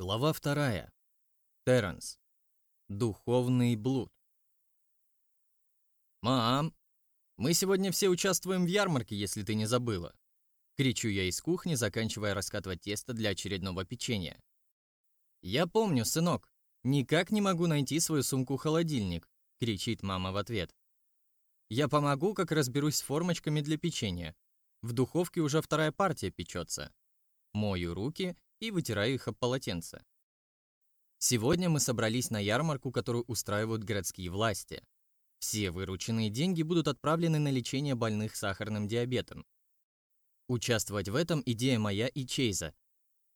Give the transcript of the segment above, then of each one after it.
Глава вторая. Терренс. Духовный блуд. «Мам, мы сегодня все участвуем в ярмарке, если ты не забыла!» Кричу я из кухни, заканчивая раскатывать тесто для очередного печенья. «Я помню, сынок. Никак не могу найти свою сумку-холодильник», кричит мама в ответ. «Я помогу, как разберусь с формочками для печенья. В духовке уже вторая партия печется. Мою руки и вытираю их об полотенце. Сегодня мы собрались на ярмарку, которую устраивают городские власти. Все вырученные деньги будут отправлены на лечение больных сахарным диабетом. Участвовать в этом идея моя и Чейза.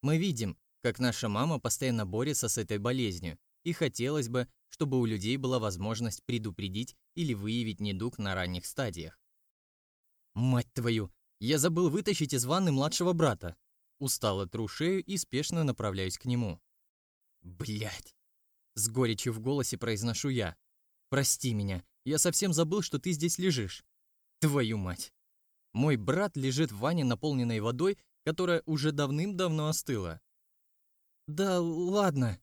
Мы видим, как наша мама постоянно борется с этой болезнью, и хотелось бы, чтобы у людей была возможность предупредить или выявить недуг на ранних стадиях. «Мать твою! Я забыл вытащить из ванны младшего брата!» Устало тру шею и спешно направляюсь к нему. Блять! С горечью в голосе произношу я. Прости меня, я совсем забыл, что ты здесь лежишь. Твою мать! Мой брат лежит в ванне, наполненной водой, которая уже давным-давно остыла. Да ладно.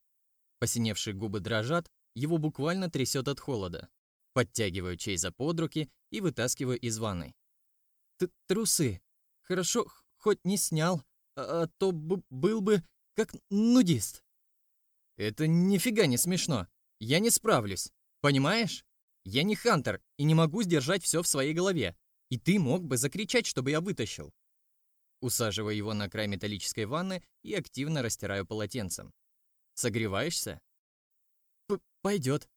Посиневшие губы дрожат, его буквально трясет от холода. Подтягиваю Чейза под руки и вытаскиваю из ванной. Т Трусы. Хорошо, хоть не снял а то был бы как нудист. Это нифига не смешно. Я не справлюсь. Понимаешь? Я не Хантер и не могу сдержать все в своей голове. И ты мог бы закричать, чтобы я вытащил. Усаживаю его на край металлической ванны и активно растираю полотенцем. Согреваешься? П Пойдет.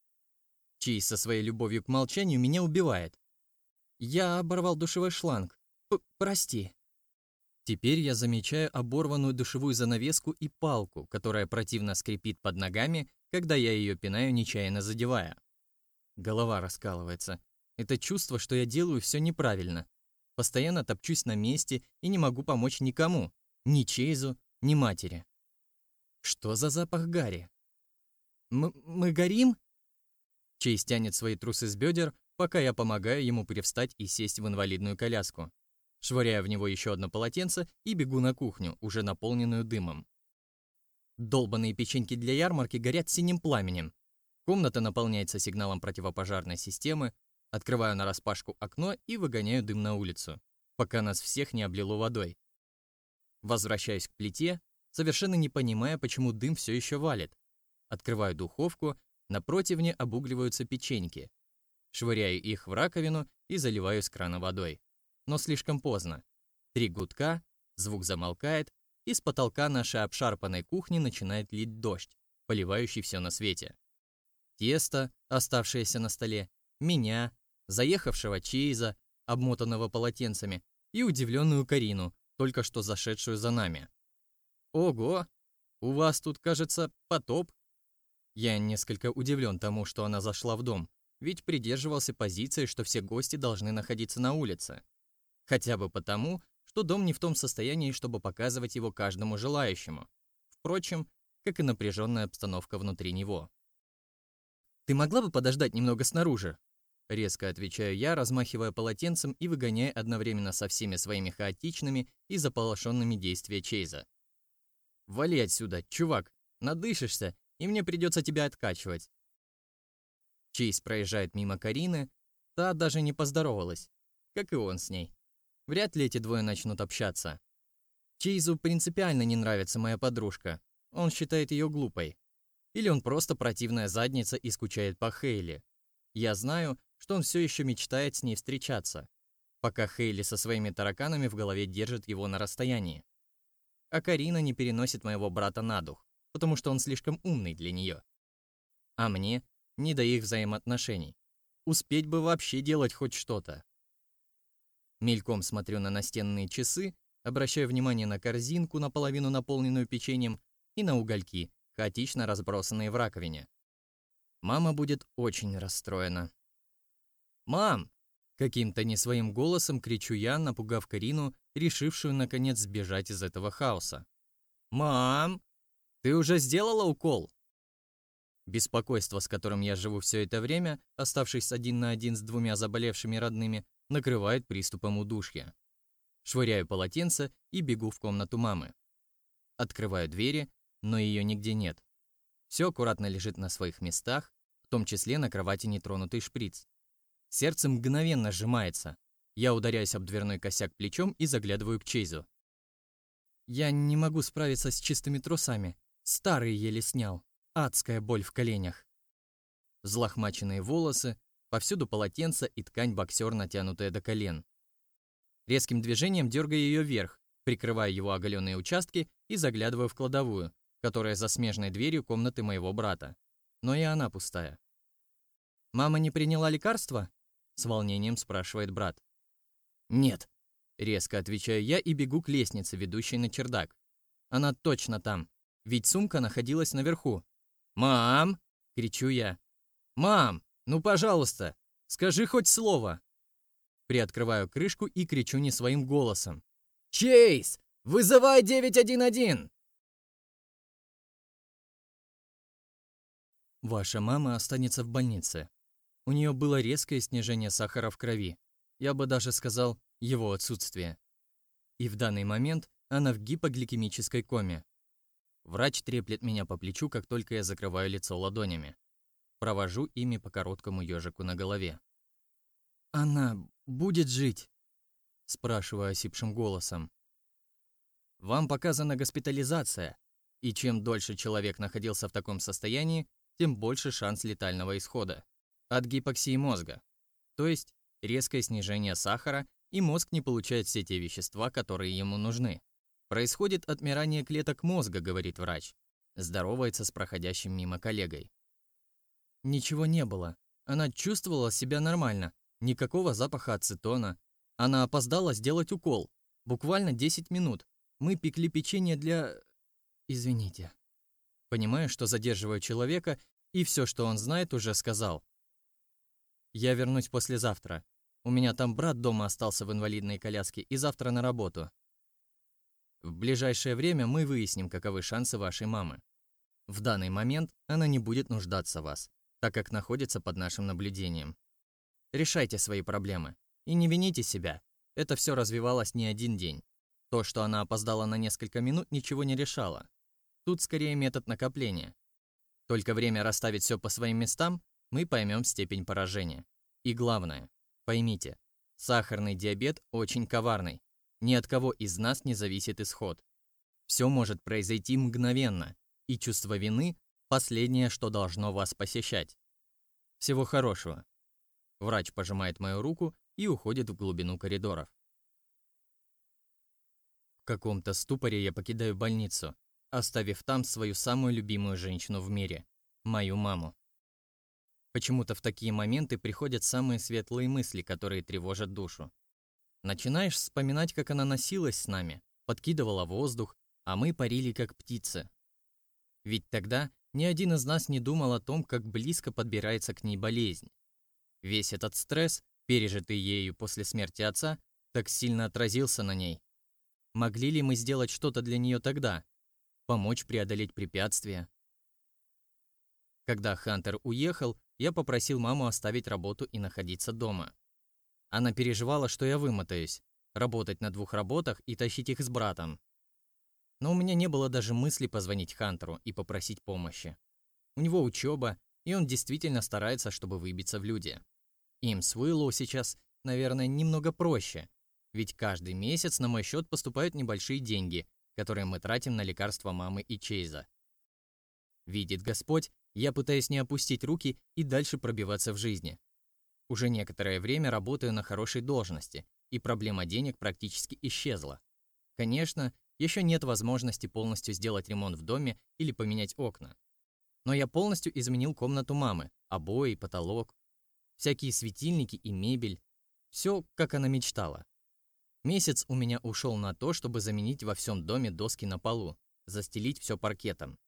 Чейз со своей любовью к молчанию меня убивает. Я оборвал душевой шланг. П Прости. Теперь я замечаю оборванную душевую занавеску и палку, которая противно скрипит под ногами, когда я ее пинаю, нечаянно задевая. Голова раскалывается. Это чувство, что я делаю все неправильно. Постоянно топчусь на месте и не могу помочь никому. Ни Чейзу, ни матери. Что за запах гари? М мы горим? Чейз тянет свои трусы с бедер, пока я помогаю ему привстать и сесть в инвалидную коляску швыряю в него еще одно полотенце и бегу на кухню, уже наполненную дымом. Долбанные печеньки для ярмарки горят синим пламенем. Комната наполняется сигналом противопожарной системы, открываю нараспашку окно и выгоняю дым на улицу, пока нас всех не облило водой. Возвращаюсь к плите, совершенно не понимая, почему дым все еще валит. Открываю духовку, на противне обугливаются печеньки. Швыряю их в раковину и заливаю с крана водой но слишком поздно. Три гудка, звук замолкает, и с потолка нашей обшарпанной кухни начинает лить дождь, поливающий все на свете. Тесто, оставшееся на столе, меня, заехавшего Чейза, обмотанного полотенцами, и удивленную Карину, только что зашедшую за нами. «Ого! У вас тут, кажется, потоп?» Я несколько удивлен тому, что она зашла в дом, ведь придерживался позиции, что все гости должны находиться на улице. Хотя бы потому, что дом не в том состоянии, чтобы показывать его каждому желающему. Впрочем, как и напряженная обстановка внутри него. «Ты могла бы подождать немного снаружи?» Резко отвечаю я, размахивая полотенцем и выгоняя одновременно со всеми своими хаотичными и заполошенными действия Чейза. «Вали отсюда, чувак! Надышишься, и мне придется тебя откачивать!» Чейз проезжает мимо Карины, та даже не поздоровалась, как и он с ней. Вряд ли эти двое начнут общаться. Чейзу принципиально не нравится моя подружка. Он считает ее глупой. Или он просто противная задница и скучает по Хейли. Я знаю, что он все еще мечтает с ней встречаться, пока Хейли со своими тараканами в голове держит его на расстоянии. А Карина не переносит моего брата на дух, потому что он слишком умный для нее. А мне не до их взаимоотношений. Успеть бы вообще делать хоть что-то. Мельком смотрю на настенные часы, обращаю внимание на корзинку, наполовину наполненную печеньем, и на угольки, хаотично разбросанные в раковине. Мама будет очень расстроена. «Мам!» — каким-то не своим голосом кричу я, напугав Карину, решившую наконец сбежать из этого хаоса. «Мам! Ты уже сделала укол?» Беспокойство, с которым я живу все это время, оставшись один на один с двумя заболевшими родными, накрывает приступом удушья. Швыряю полотенце и бегу в комнату мамы. Открываю двери, но ее нигде нет. Все аккуратно лежит на своих местах, в том числе на кровати нетронутый шприц. Сердце мгновенно сжимается. Я ударяюсь об дверной косяк плечом и заглядываю к Чейзу. Я не могу справиться с чистыми трусами. Старые еле снял. Адская боль в коленях. Взлохмаченные волосы, повсюду полотенце и ткань боксер, натянутая до колен. Резким движением дергаю ее вверх, прикрывая его оголенные участки и заглядываю в кладовую, которая за смежной дверью комнаты моего брата. Но и она пустая. «Мама не приняла лекарства?» — с волнением спрашивает брат. «Нет», — резко отвечаю я и бегу к лестнице, ведущей на чердак. Она точно там, ведь сумка находилась наверху. «Мам!» — кричу я. «Мам, ну пожалуйста, скажи хоть слово!» Приоткрываю крышку и кричу не своим голосом. «Чейз, вызывай 911!» Ваша мама останется в больнице. У нее было резкое снижение сахара в крови. Я бы даже сказал, его отсутствие. И в данный момент она в гипогликемической коме. Врач треплет меня по плечу, как только я закрываю лицо ладонями. Провожу ими по короткому ежику на голове. «Она будет жить?» Спрашиваю осипшим голосом. «Вам показана госпитализация, и чем дольше человек находился в таком состоянии, тем больше шанс летального исхода. От гипоксии мозга. То есть резкое снижение сахара, и мозг не получает все те вещества, которые ему нужны. Происходит отмирание клеток мозга, говорит врач. Здоровается с проходящим мимо коллегой. Ничего не было. Она чувствовала себя нормально. Никакого запаха ацетона. Она опоздала сделать укол. Буквально 10 минут. Мы пекли печенье для... Извините. Понимаю, что задерживаю человека, и все, что он знает, уже сказал. Я вернусь послезавтра. У меня там брат дома остался в инвалидной коляске, и завтра на работу. В ближайшее время мы выясним, каковы шансы вашей мамы. В данный момент она не будет нуждаться в вас так как находится под нашим наблюдением. Решайте свои проблемы и не вините себя. Это все развивалось не один день. То, что она опоздала на несколько минут, ничего не решало. Тут скорее метод накопления. Только время расставить все по своим местам, мы поймем степень поражения. И главное, поймите, сахарный диабет очень коварный. Ни от кого из нас не зависит исход. Все может произойти мгновенно, и чувство вины Последнее, что должно вас посещать. Всего хорошего. Врач пожимает мою руку и уходит в глубину коридоров. В каком-то ступоре я покидаю больницу, оставив там свою самую любимую женщину в мире – мою маму. Почему-то в такие моменты приходят самые светлые мысли, которые тревожат душу. Начинаешь вспоминать, как она носилась с нами, подкидывала воздух, а мы парили как птицы. Ведь тогда ни один из нас не думал о том, как близко подбирается к ней болезнь. Весь этот стресс, пережитый ею после смерти отца, так сильно отразился на ней. Могли ли мы сделать что-то для нее тогда? Помочь преодолеть препятствия? Когда Хантер уехал, я попросил маму оставить работу и находиться дома. Она переживала, что я вымотаюсь, работать на двух работах и тащить их с братом. Но у меня не было даже мысли позвонить Хантеру и попросить помощи. У него учеба, и он действительно старается, чтобы выбиться в люди. Им с Уиллоу сейчас, наверное, немного проще, ведь каждый месяц на мой счет поступают небольшие деньги, которые мы тратим на лекарства мамы и Чейза. Видит Господь, я пытаюсь не опустить руки и дальше пробиваться в жизни. Уже некоторое время работаю на хорошей должности, и проблема денег практически исчезла. Конечно, еще нет возможности полностью сделать ремонт в доме или поменять окна. Но я полностью изменил комнату мамы, обои, потолок, всякие светильники и мебель. Все, как она мечтала. Месяц у меня ушел на то, чтобы заменить во всем доме доски на полу, застелить все паркетом.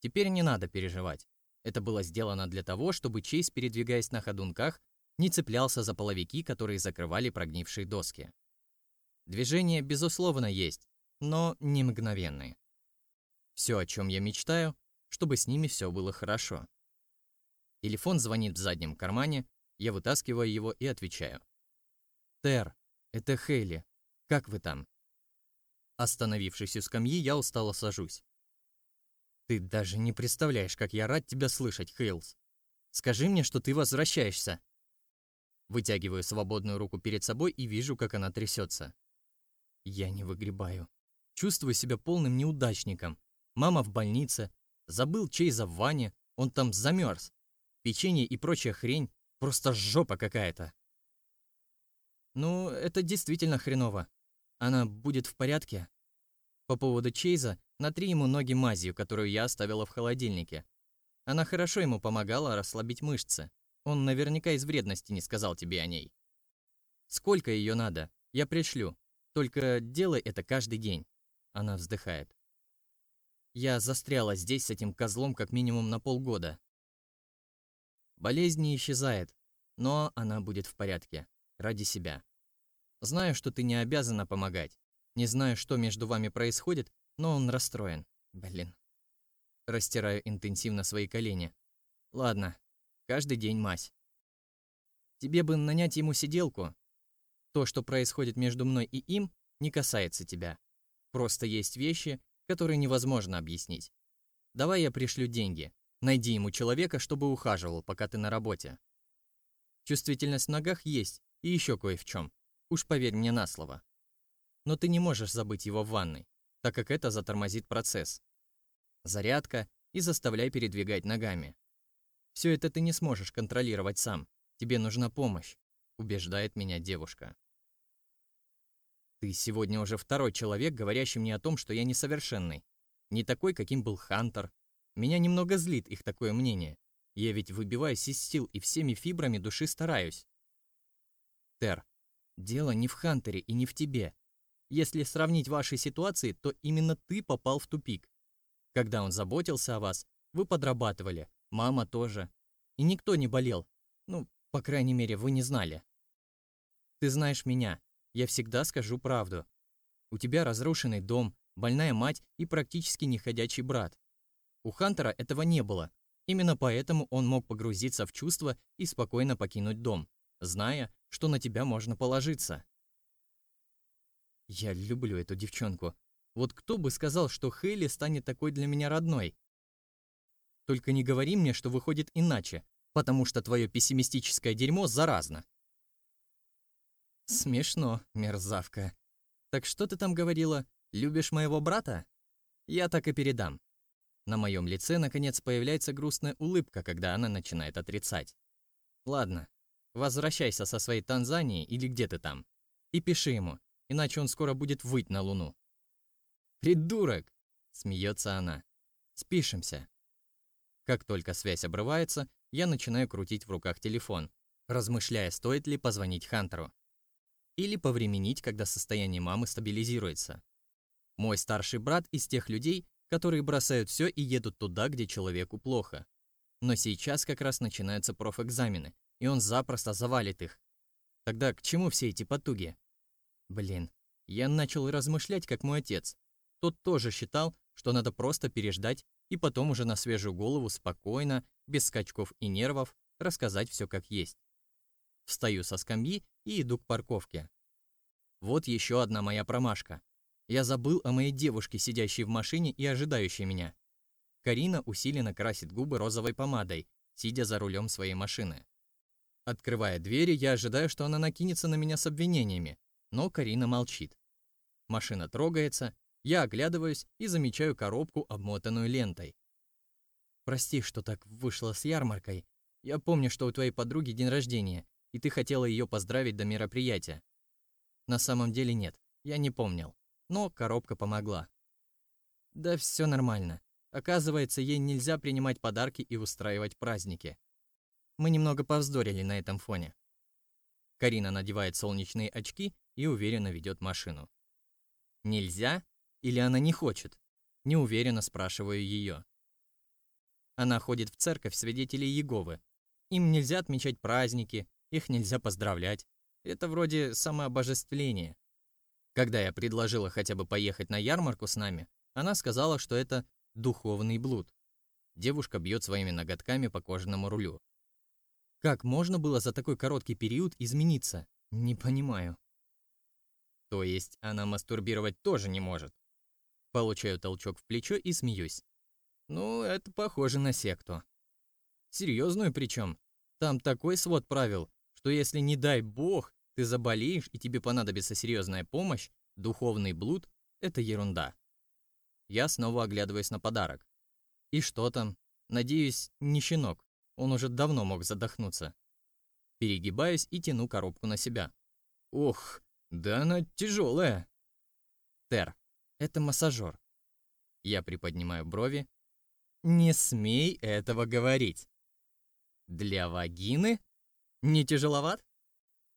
Теперь не надо переживать. Это было сделано для того, чтобы Чейз, передвигаясь на ходунках, не цеплялся за половики, которые закрывали прогнившие доски. Движение, безусловно, есть, но не мгновенные. Все, о чем я мечтаю, чтобы с ними все было хорошо. Телефон звонит в заднем кармане, я вытаскиваю его и отвечаю. «Тер, это Хейли. Как вы там?» Остановившись у скамьи, я устало сажусь. Ты даже не представляешь, как я рад тебя слышать, Хейлс. Скажи мне, что ты возвращаешься. Вытягиваю свободную руку перед собой и вижу, как она трясется. Я не выгребаю. Чувствую себя полным неудачником. Мама в больнице. Забыл Чейза в ванне. Он там замерз. Печенье и прочая хрень. Просто жопа какая-то. Ну, это действительно хреново. Она будет в порядке? По поводу Чейза, натри ему ноги мазью, которую я оставила в холодильнике. Она хорошо ему помогала расслабить мышцы. Он наверняка из вредности не сказал тебе о ней. Сколько ее надо? Я пришлю. Только делай это каждый день. Она вздыхает. Я застряла здесь с этим козлом как минимум на полгода. Болезнь не исчезает, но она будет в порядке. Ради себя. Знаю, что ты не обязана помогать. Не знаю, что между вами происходит, но он расстроен. Блин. Растираю интенсивно свои колени. Ладно, каждый день мазь. Тебе бы нанять ему сиделку. То, что происходит между мной и им, не касается тебя. Просто есть вещи, которые невозможно объяснить. Давай я пришлю деньги. Найди ему человека, чтобы ухаживал, пока ты на работе. Чувствительность в ногах есть, и еще кое в чем. Уж поверь мне на слово но ты не можешь забыть его в ванной, так как это затормозит процесс. Зарядка и заставляй передвигать ногами. Все это ты не сможешь контролировать сам. Тебе нужна помощь, убеждает меня девушка. Ты сегодня уже второй человек, говорящий мне о том, что я несовершенный. Не такой, каким был Хантер. Меня немного злит их такое мнение. Я ведь выбиваюсь из сил и всеми фибрами души стараюсь. Тер, дело не в Хантере и не в тебе. Если сравнить ваши ситуации, то именно ты попал в тупик. Когда он заботился о вас, вы подрабатывали, мама тоже. И никто не болел. Ну, по крайней мере, вы не знали. Ты знаешь меня. Я всегда скажу правду. У тебя разрушенный дом, больная мать и практически неходячий брат. У Хантера этого не было. Именно поэтому он мог погрузиться в чувства и спокойно покинуть дом, зная, что на тебя можно положиться. Я люблю эту девчонку. Вот кто бы сказал, что Хейли станет такой для меня родной? Только не говори мне, что выходит иначе, потому что твое пессимистическое дерьмо заразно. Смешно, мерзавка. Так что ты там говорила? Любишь моего брата? Я так и передам. На моем лице, наконец, появляется грустная улыбка, когда она начинает отрицать. Ладно, возвращайся со своей Танзании или где ты там. И пиши ему, иначе он скоро будет выть на луну. «Придурок!» – смеется она. «Спишемся». Как только связь обрывается, я начинаю крутить в руках телефон, размышляя, стоит ли позвонить Хантеру. Или повременить, когда состояние мамы стабилизируется. Мой старший брат из тех людей, которые бросают все и едут туда, где человеку плохо. Но сейчас как раз начинаются профэкзамены, и он запросто завалит их. Тогда к чему все эти потуги? Блин, я начал размышлять, как мой отец. Тот тоже считал, что надо просто переждать и потом уже на свежую голову спокойно, без скачков и нервов, рассказать все как есть. Встаю со скамьи и иду к парковке. Вот еще одна моя промашка. Я забыл о моей девушке, сидящей в машине и ожидающей меня. Карина усиленно красит губы розовой помадой, сидя за рулем своей машины. Открывая двери, я ожидаю, что она накинется на меня с обвинениями, но Карина молчит. Машина трогается, я оглядываюсь и замечаю коробку, обмотанную лентой. «Прости, что так вышло с ярмаркой. Я помню, что у твоей подруги день рождения, и ты хотела ее поздравить до мероприятия. На самом деле нет, я не помнил, но коробка помогла. Да все нормально. Оказывается, ей нельзя принимать подарки и устраивать праздники. Мы немного повздорили на этом фоне. Карина надевает солнечные очки и уверенно ведет машину. «Нельзя? Или она не хочет?» Неуверенно спрашиваю ее. Она ходит в церковь свидетелей Иеговы. Им нельзя отмечать праздники, их нельзя поздравлять. Это вроде самообожествление. Когда я предложила хотя бы поехать на ярмарку с нами, она сказала, что это духовный блуд. Девушка бьет своими ноготками по кожаному рулю. Как можно было за такой короткий период измениться? Не понимаю. То есть она мастурбировать тоже не может. Получаю толчок в плечо и смеюсь. Ну, это похоже на секту. Серьезную причем. Там такой свод правил, что если, не дай бог, ты заболеешь и тебе понадобится серьезная помощь, духовный блуд – это ерунда. Я снова оглядываюсь на подарок. И что там? Надеюсь, не щенок. Он уже давно мог задохнуться. Перегибаюсь и тяну коробку на себя. Ох, да она тяжелая. Тер, это массажер. Я приподнимаю брови. Не смей этого говорить. Для вагины? Не тяжеловат?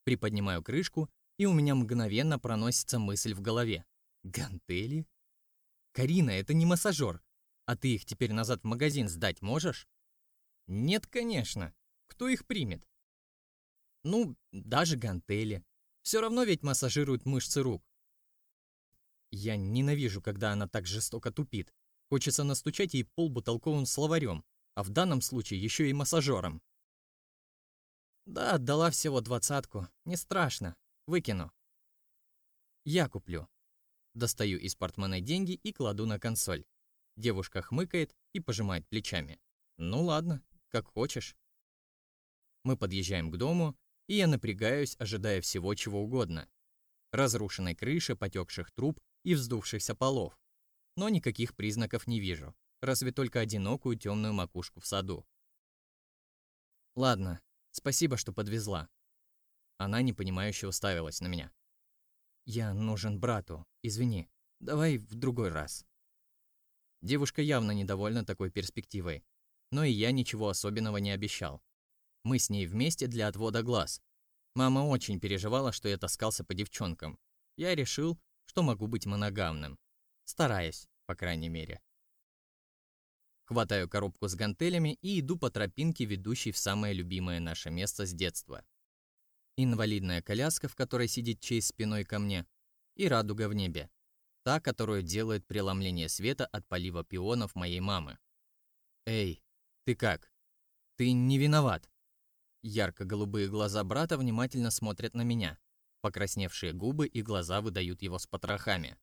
Приподнимаю крышку, и у меня мгновенно проносится мысль в голове. Гантели? Карина, это не массажер. А ты их теперь назад в магазин сдать можешь? Нет, конечно. Кто их примет? Ну, даже гантели. Все равно ведь массажируют мышцы рук. Я ненавижу, когда она так жестоко тупит. Хочется настучать ей полбу толковым словарем, а в данном случае еще и массажером. Да, отдала всего двадцатку. Не страшно. Выкину. Я куплю. Достаю из портмоне деньги и кладу на консоль. Девушка хмыкает и пожимает плечами. Ну ладно, как хочешь. Мы подъезжаем к дому, и я напрягаюсь, ожидая всего чего угодно. Разрушенной крыши, потекших труб и вздувшихся полов. Но никаких признаков не вижу, разве только одинокую темную макушку в саду. Ладно, спасибо, что подвезла. Она непонимающе уставилась на меня. Я нужен брату, извини, давай в другой раз. Девушка явно недовольна такой перспективой, но и я ничего особенного не обещал. Мы с ней вместе для отвода глаз. Мама очень переживала, что я таскался по девчонкам. Я решил, что могу быть моногамным. Стараясь, по крайней мере. Хватаю коробку с гантелями и иду по тропинке, ведущей в самое любимое наше место с детства. Инвалидная коляска, в которой сидит Чейз спиной ко мне, и радуга в небе. Та, которую делает преломление света от полива пионов моей мамы. «Эй, ты как? Ты не виноват!» Ярко-голубые глаза брата внимательно смотрят на меня. Покрасневшие губы и глаза выдают его с потрохами.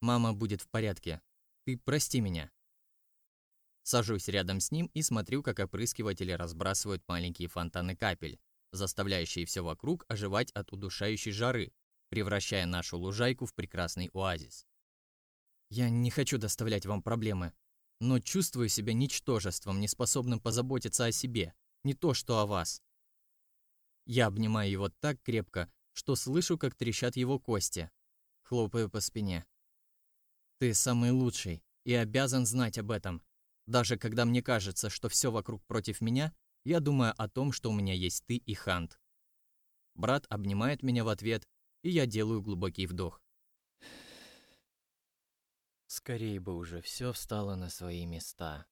«Мама будет в порядке. Ты прости меня». Сажусь рядом с ним и смотрю, как опрыскиватели разбрасывают маленькие фонтаны капель, заставляющие все вокруг оживать от удушающей жары, превращая нашу лужайку в прекрасный оазис. «Я не хочу доставлять вам проблемы, но чувствую себя ничтожеством, неспособным позаботиться о себе не то что о вас. Я обнимаю его так крепко, что слышу, как трещат его кости. Хлопаю по спине. Ты самый лучший и обязан знать об этом. Даже когда мне кажется, что все вокруг против меня, я думаю о том, что у меня есть ты и Хант. Брат обнимает меня в ответ, и я делаю глубокий вдох. Скорее бы уже все встало на свои места.